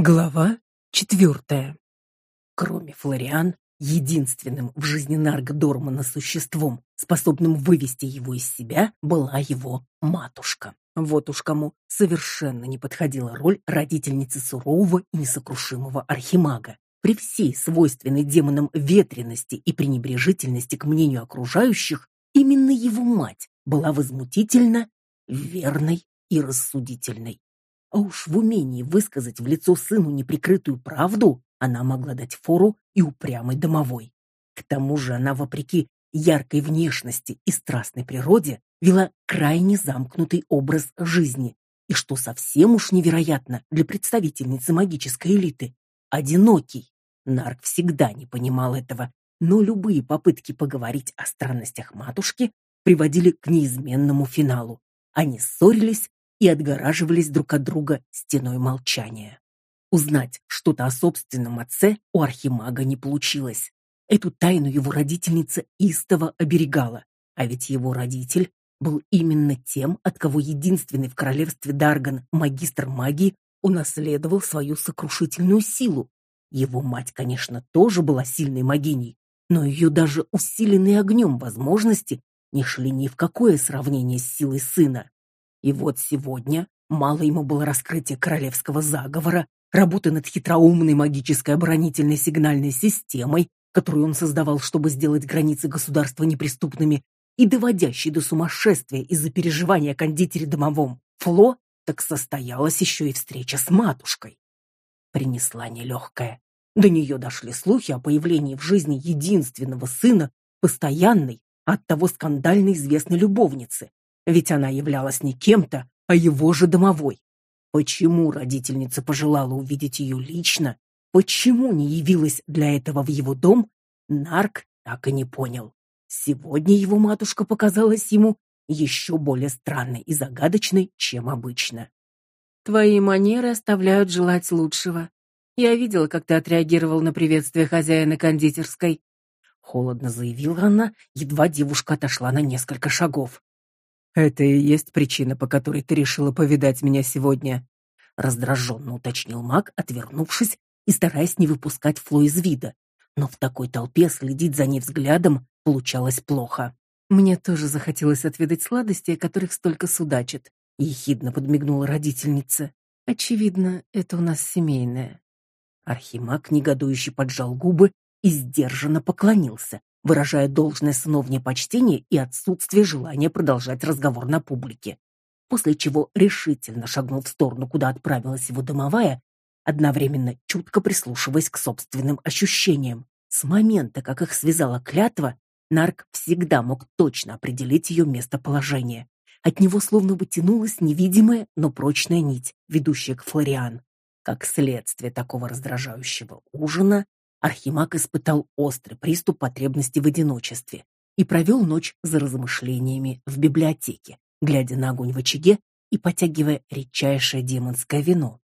Глава четвертая. Кроме Флориан, единственным в жизни Нарга Дормана существом, способным вывести его из себя, была его матушка. Вот уж кому совершенно не подходила роль родительницы сурового и несокрушимого архимага. При всей свойственной демонам ветренности и пренебрежительности к мнению окружающих, именно его мать была возмутительно верной и рассудительной. А уж в умении высказать в лицо сыну неприкрытую правду она могла дать фору и упрямой домовой. К тому же она, вопреки яркой внешности и страстной природе, вела крайне замкнутый образ жизни, и что совсем уж невероятно для представительницы магической элиты, одинокий. Нарк всегда не понимал этого, но любые попытки поговорить о странностях матушки приводили к неизменному финалу. Они ссорились и отгораживались друг от друга стеной молчания. Узнать что-то о собственном отце у архимага не получилось. Эту тайну его родительница истово оберегала, а ведь его родитель был именно тем, от кого единственный в королевстве Дарган магистр магии унаследовал свою сокрушительную силу. Его мать, конечно, тоже была сильной магиней, но ее даже усиленные огнем возможности не шли ни в какое сравнение с силой сына. И вот сегодня мало ему было раскрытия королевского заговора, работы над хитроумной магической оборонительной сигнальной системой, которую он создавал, чтобы сделать границы государства неприступными, и доводящей до сумасшествия из-за переживания о кондитере домовом Фло, так состоялась еще и встреча с матушкой. Принесла нелегкая. До нее дошли слухи о появлении в жизни единственного сына, постоянной, оттого скандально известной любовницы, ведь она являлась не кем-то, а его же домовой. Почему родительница пожелала увидеть ее лично, почему не явилась для этого в его дом, Нарк так и не понял. Сегодня его матушка показалась ему еще более странной и загадочной, чем обычно. Твои манеры оставляют желать лучшего. Я видела, как ты отреагировал на приветствие хозяина кондитерской, холодно заявила она, едва девушка отошла на несколько шагов. Это и есть причина, по которой ты решила повидать меня сегодня, раздраженно уточнил Мак, отвернувшись и стараясь не выпускать Фло из вида. Но в такой толпе следить за ней взглядом получалось плохо. Мне тоже захотелось отведать сладости, о которых столько судачат, ехидно подмигнула родительница. Очевидно, это у нас семейное. Архимаг негодующе поджал губы и сдержанно поклонился, выражая должное сыновнее почтение и отсутствие желания продолжать разговор на публике. После чего решительно шагнул в сторону, куда отправилась его домовая, одновременно чутко прислушиваясь к собственным ощущениям. С момента, как их связала клятва, Нарк всегда мог точно определить ее местоположение. От него словно бы тянулась невидимая, но прочная нить, ведущая к Флориан. Как следствие такого раздражающего ужина, Архимаг испытал острый приступ потребности в одиночестве и провел ночь за размышлениями в библиотеке, глядя на огонь в очаге и потягивая редчайшее демонское вино.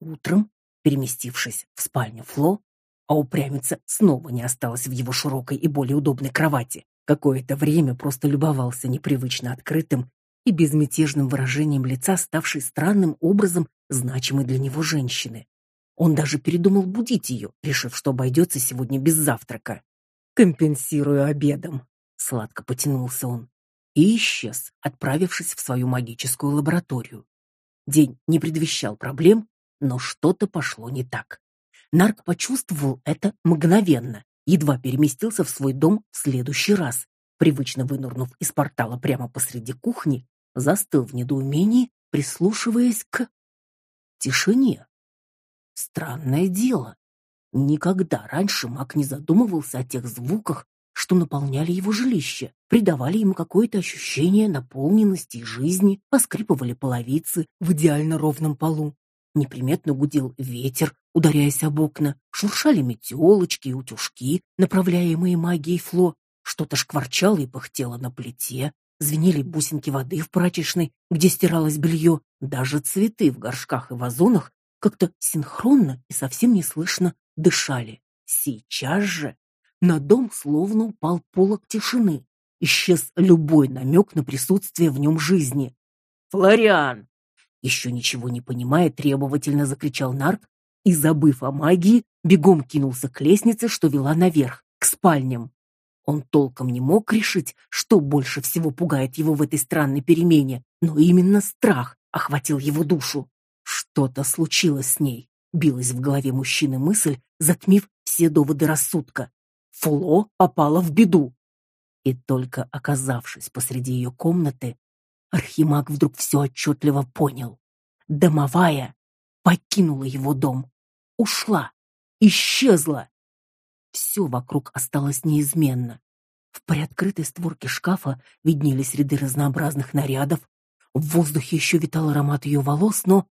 Утром, переместившись в спальню Фло, а упрямица снова не осталась в его широкой и более удобной кровати. Какое-то время просто любовался непривычно открытым и безмятежным выражением лица, ставшей странным образом значимой для него женщины. Он даже передумал будить ее, решив, что обойдется сегодня без завтрака. Компенсирую обедом, сладко потянулся он и исчез, отправившись в свою магическую лабораторию. День не предвещал проблем, но что-то пошло не так. Нарк почувствовал это мгновенно, едва переместился в свой дом в следующий раз, привычно вынырнув из портала прямо посреди кухни, застыл в недоумении, прислушиваясь к тишине. Странное дело. Никогда раньше Мак не задумывался о тех звуках, что наполняли его жилище, придавали ему какое-то ощущение наполненности и жизни, поскрипывали половицы в идеально ровном полу. Неприметно гудел ветер, ударяясь об окна, шуршали метелочки и утюжки, направляемые магией Фло, что-то шкварчало и пыхтело на плите, звенели бусинки воды в прачечной, где стиралось белье, даже цветы в горшках и вазонах как-то синхронно и совсем не слышно дышали. Сейчас же на дом словно упал полог тишины. Исчез любой намек на присутствие в нем жизни. Флориан, еще ничего не понимая, требовательно закричал Нарк и, забыв о магии, бегом кинулся к лестнице, что вела наверх, к спальням. Он толком не мог решить, что больше всего пугает его в этой странной перемене, но именно страх охватил его душу. Что-то случилось с ней, билась в голове мужчины мысль, затмив все доводы рассудка. Фло попала в беду. И только оказавшись посреди ее комнаты, Архимаг вдруг все отчетливо понял. Домовая покинула его дом, ушла, исчезла. Все вокруг осталось неизменно. В приоткрытой створке шкафа виднелись ряды разнообразных нарядов, в воздухе еще витал аромат ее волос, но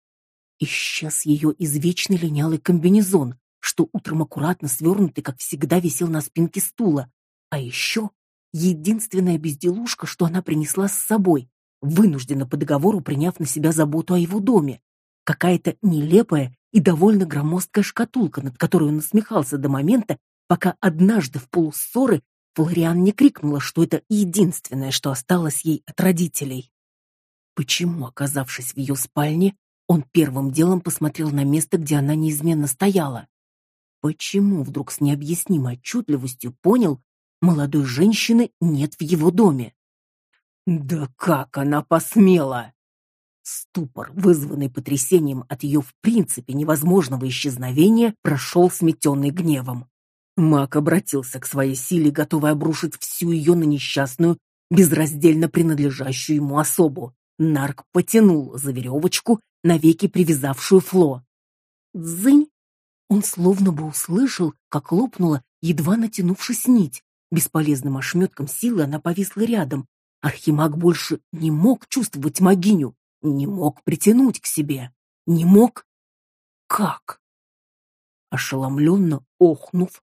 исчез ее извечный линялый комбинезон, что утром аккуратно свернутый, как всегда, висел на спинке стула. А еще единственная безделушка, что она принесла с собой, вынуждена по договору приняв на себя заботу о его доме. Какая-то нелепая и довольно громоздкая шкатулка, над которой он насмехался до момента, пока однажды в полуссоры Флориан не крикнула, что это единственное, что осталось ей от родителей. Почему, оказавшись в ее спальне, он первым делом посмотрел на место, где она неизменно стояла? Почему вдруг с необъяснимой отчетливостью понял, молодой женщины нет в его доме? Да как она посмела? Ступор, вызванный потрясением от ее в принципе невозможного исчезновения, прошел сметенный гневом. Мак обратился к своей силе, готовый обрушить всю ее на несчастную, безраздельно принадлежащую ему особу. Нарк потянул за веревочку, навеки привязавшую Фло. Дзынь! Он словно бы услышал, как лопнула, едва натянувшись нить. Бесполезным ошметком силы она повисла рядом, Архимаг больше не мог чувствовать магиню, не мог притянуть к себе, не мог. Как? Ошеломленно охнув,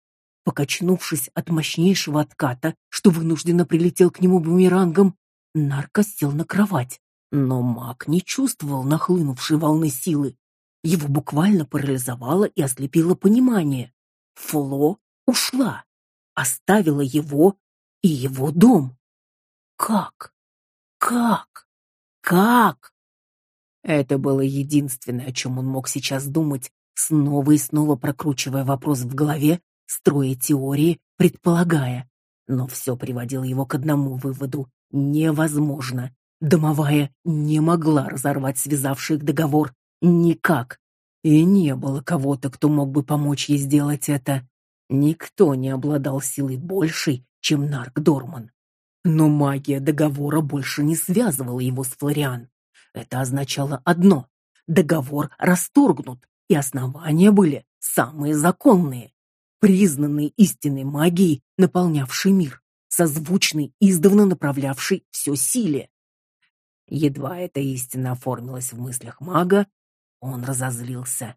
покачнувшись от мощнейшего отката, что вынужденно прилетел к нему бумерангом, нарко сел на кровать. Но маг не чувствовал нахлынувшей волны силы. Его буквально парализовало и ослепило понимание. Фло ушла, оставила его и его дом. Как? Как? Как? Это было единственное, о чем он мог сейчас думать, снова и снова прокручивая вопрос в голове, строя теории, предполагая. Но все приводило его к одному выводу: невозможно. Домовая не могла разорвать связавший их договор никак. И не было кого-то, кто мог бы помочь ей сделать это. Никто не обладал силой большей, чем Нарк Дорман. Но магия договора больше не связывала его с Флориан. Это означало одно: договор расторгнут, и основания были самые законные, признанные истинной магией, наполнявшей мир, созвучной издавна направлявшей все силе. Едва эта истина оформилась в мыслях мага, он разозлился.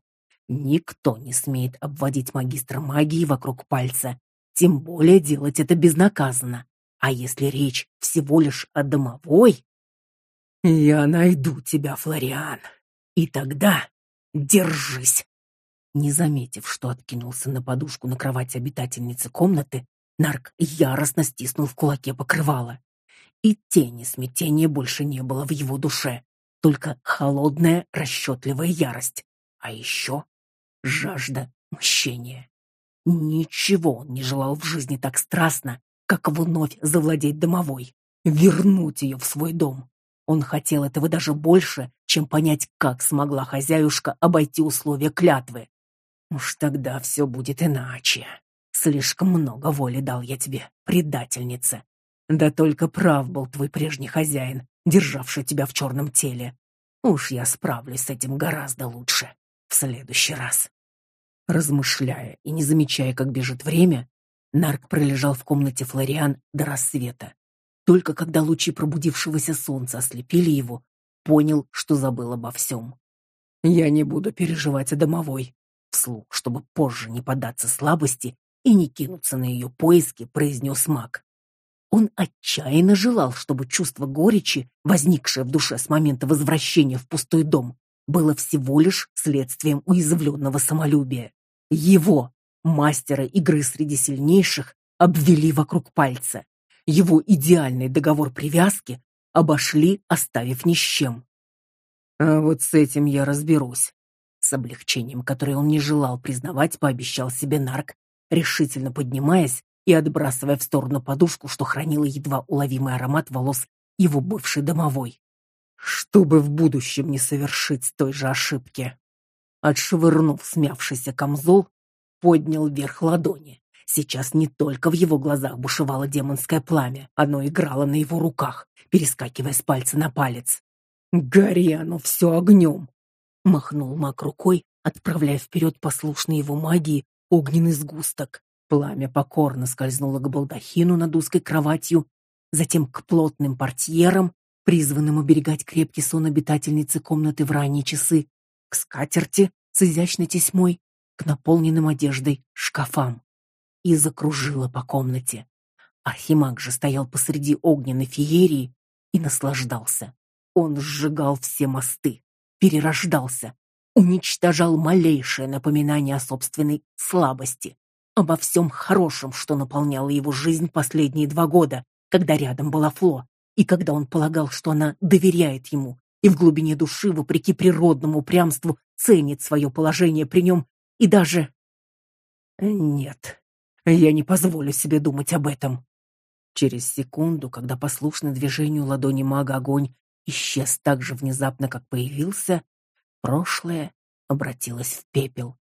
Никто не смеет обводить магистра магии вокруг пальца, тем более делать это безнаказанно. А если речь всего лишь о домовой, я найду тебя, Флориан. И тогда держись. Не заметив, что откинулся на подушку на кровати обитательницы комнаты, Нарк яростно стиснул в кулаке покрывало. И тени смятения больше не было в его душе, только холодная, расчетливая ярость, а еще жажда мщения. Ничего он не желал в жизни так страстно, как вновь завладеть домовой, вернуть ее в свой дом. Он хотел этого даже больше, чем понять, как смогла хозяюшка обойти условия клятвы. Уж тогда все будет иначе. Слишком много воли дал я тебе, предательница. Да только прав был твой прежний хозяин, державший тебя в черном теле. Уж я справлюсь с этим гораздо лучше в следующий раз. Размышляя и не замечая, как бежит время, Нарк пролежал в комнате Флориан до рассвета. Только когда лучи пробудившегося солнца ослепили его, понял, что забыл обо всем. Я не буду переживать о домовой, вслух, чтобы позже не поддаться слабости и не кинуться на ее поиски, произнес Мак. Он отчаянно желал, чтобы чувство горечи, возникшее в душе с момента возвращения в пустой дом, было всего лишь следствием уязвленного самолюбия. Его, Мастера игры среди сильнейших обвели вокруг пальца. Его идеальный договор привязки обошли, оставив ни с чем. А вот с этим я разберусь, С облегчением, которое он не желал признавать, пообещал себе нарк, решительно поднимаясь и отбрасывая в сторону подушку, что хранила едва уловимый аромат волос его бывшей домовой. Чтобы в будущем не совершить той же ошибки. Отшвырнув смявшийся камзол, поднял вверх ладони. Сейчас не только в его глазах бушевало демонское пламя, оно играло на его руках, перескакивая с пальца на палец. «Гори оно все огнем!» Махнул маг рукой, отправляя вперед послушный его магии огненный сгусток. Пламя покорно скользнуло к балдахину над узкой кроватью, затем к плотным портьерам, призванным уберегать крепкий сон обитательницы комнаты в ранние часы, к скатерти с изящной тесьмой, к наполненным одеждой шкафам. И закружила по комнате. Архимаг же стоял посреди огненной феерии и наслаждался. Он сжигал все мосты, перерождался, уничтожал малейшее напоминание о собственной слабости, обо всем хорошем, что наполняло его жизнь последние два года, когда рядом была Фло, и когда он полагал, что она доверяет ему и в глубине души, вопреки природному упрямству, ценит свое положение при нем и даже... Нет, я не позволю себе думать об этом. Через секунду, когда послушный движению ладони мага огонь исчез так же внезапно, как появился, прошлое обратилось в пепел.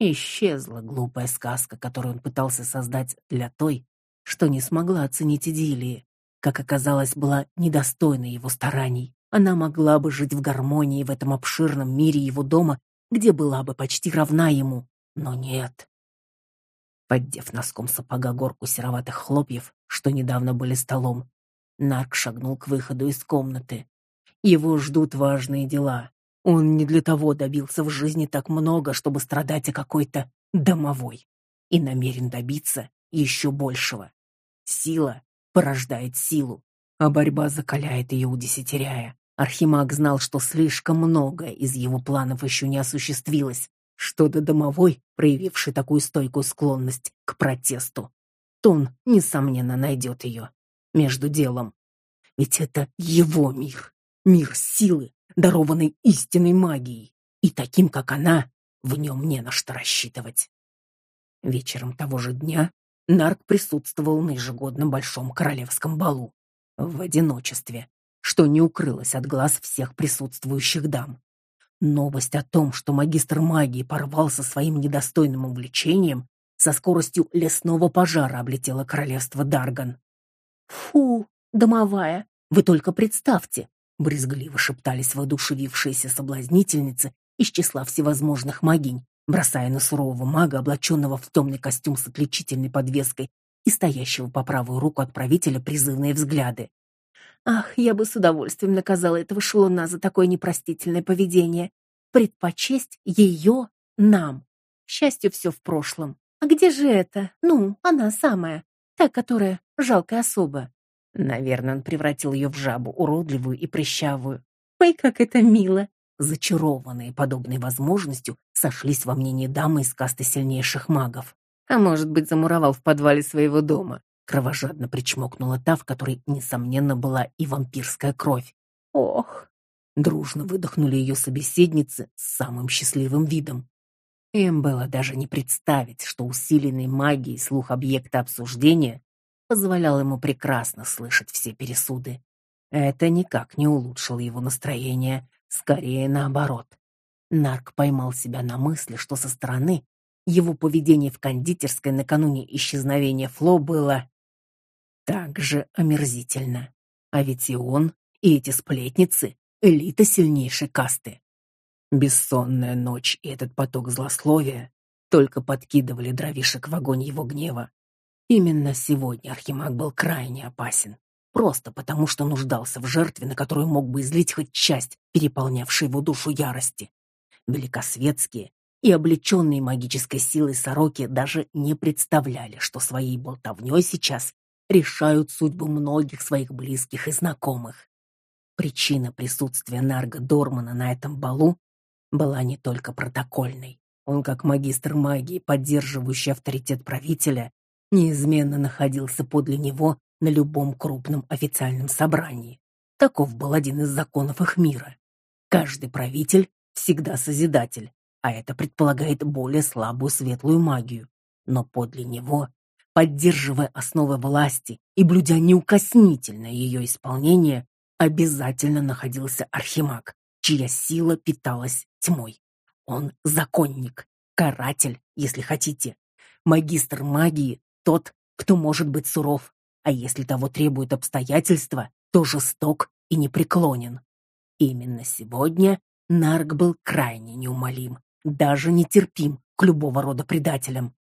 Исчезла глупая сказка, которую он пытался создать для той, что не смогла оценить идиллии. Как оказалось, была недостойна его стараний. Она могла бы жить в гармонии в этом обширном мире его дома, где была бы почти равна ему, но нет. Поддев носком сапога горку сероватых хлопьев, что недавно были столом, Нарк шагнул к выходу из комнаты. Его ждут важные дела. Он не для того добился в жизни так много, чтобы страдать о какой-то домовой, и намерен добиться еще большего. Сила порождает силу, а борьба закаляет ее удесятеряя. Архимаг знал, что слишком многое из его планов еще не осуществилось, что до домовой, проявивший такую стойкую склонность к протесту, то он, несомненно, найдет ее между делом. Ведь это его мир, мир силы, дарованной истинной магией, и таким, как она, в нем не на что рассчитывать. Вечером того же дня Нарк присутствовал на ежегодном большом королевском балу в одиночестве, что не укрылось от глаз всех присутствующих дам. Новость о том, что магистр магии порвался своим недостойным увлечением, со скоростью лесного пожара облетела королевство Дарган. «Фу, домовая, вы только представьте!» — брезгливо шептались воодушевившиеся соблазнительницы из числа всевозможных магинь, бросая на сурового мага, облаченного в темный костюм с отличительной подвеской и стоящего по правую руку от правителя призывные взгляды. Ах, я бы с удовольствием наказала этого шелуна за такое непростительное поведение. Предпочесть ее нам. К счастью, все в прошлом. А где же это? Ну, она самая. Та, которая жалкая особа. Наверное, он превратил ее в жабу, уродливую и прыщавую. Ой, как это мило! Зачарованные подобной возможностью, сошлись во мнении дамы из касты сильнейших магов. А может быть, замуровал в подвале своего дома. Кровожадно причмокнула та, в которой, несомненно, была и вампирская кровь. Ох! Дружно выдохнули ее собеседницы с самым счастливым видом. Им было даже не представить, что усиленный магией слух объекта обсуждения позволял ему прекрасно слышать все пересуды. Это никак не улучшило его настроение, скорее наоборот. Нарк поймал себя на мысли, что со стороны его поведение в кондитерской накануне исчезновения Фло было так же омерзительно. А ведь и он, и эти сплетницы — элита сильнейшей касты. Бессонная ночь и этот поток злословия только подкидывали дровишек в огонь его гнева. Именно сегодня Архимаг был крайне опасен. Просто потому, что нуждался в жертве, на которую мог бы излить хоть часть, переполнявшей его душу ярости великосветские и облеченные магической силой сороки даже не представляли, что своей болтовней сейчас решают судьбу многих своих близких и знакомых. Причина присутствия Нарга Дормана на этом балу была не только протокольной. Он, как магистр магии, поддерживающий авторитет правителя, неизменно находился подле него на любом крупном официальном собрании. Таков был один из законов их мира. Каждый правитель всегда созидатель, а это предполагает более слабую светлую магию. Но подле него, поддерживая основы власти и блюдя неукоснительное ее исполнение, обязательно находился архимаг, чья сила питалась тьмой. Он законник, каратель, если хотите. Магистр магии тот, кто может быть суров, а если того требуют обстоятельства, то жесток и непреклонен. Именно сегодня Нарк был крайне неумолим, даже нетерпим к любого рода предателям.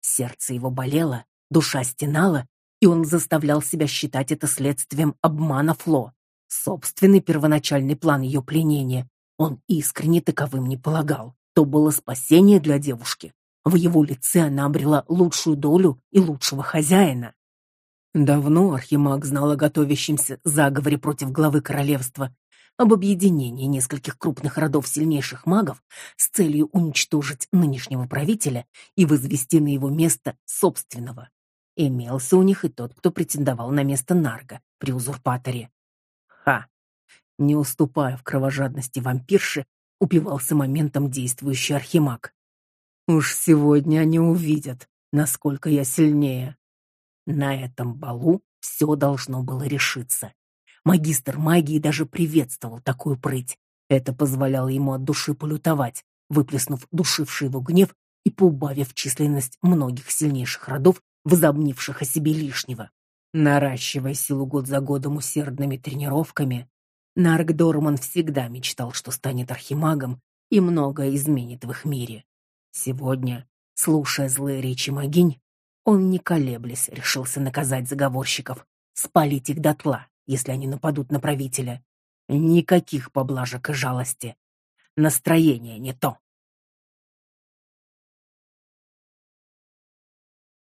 Сердце его болело, душа стенала, и он заставлял себя считать это следствием обмана Фло. Собственный первоначальный план ее пленения он искренне таковым не полагал. То было спасение для девушки. В его лице она обрела лучшую долю и лучшего хозяина. Давно Архимаг знал о готовящемся заговоре против главы королевства, об объединении нескольких крупных родов сильнейших магов с целью уничтожить нынешнего правителя и возвести на его место собственного. Имелся у них и тот, кто претендовал на место Нарга при узурпаторе. Ха! Не уступая в кровожадности вампирши, упивался моментом действующий архимаг. Уж сегодня они увидят, насколько я сильнее. На этом балу все должно было решиться. Магистр магии даже приветствовал такую прыть. Это позволяло ему от души полютовать, выплеснув душивший его гнев и поубавив численность многих сильнейших родов, возомнивших о себе лишнего. Наращивая силу год за годом усердными тренировками, Нарк Дорман всегда мечтал, что станет архимагом и многое изменит в их мире. Сегодня, слушая злые речи могинь, он, не колеблясь, решился наказать заговорщиков, спалить их дотла, если они нападут на правителя. Никаких поблажек и жалости. Настроение не то.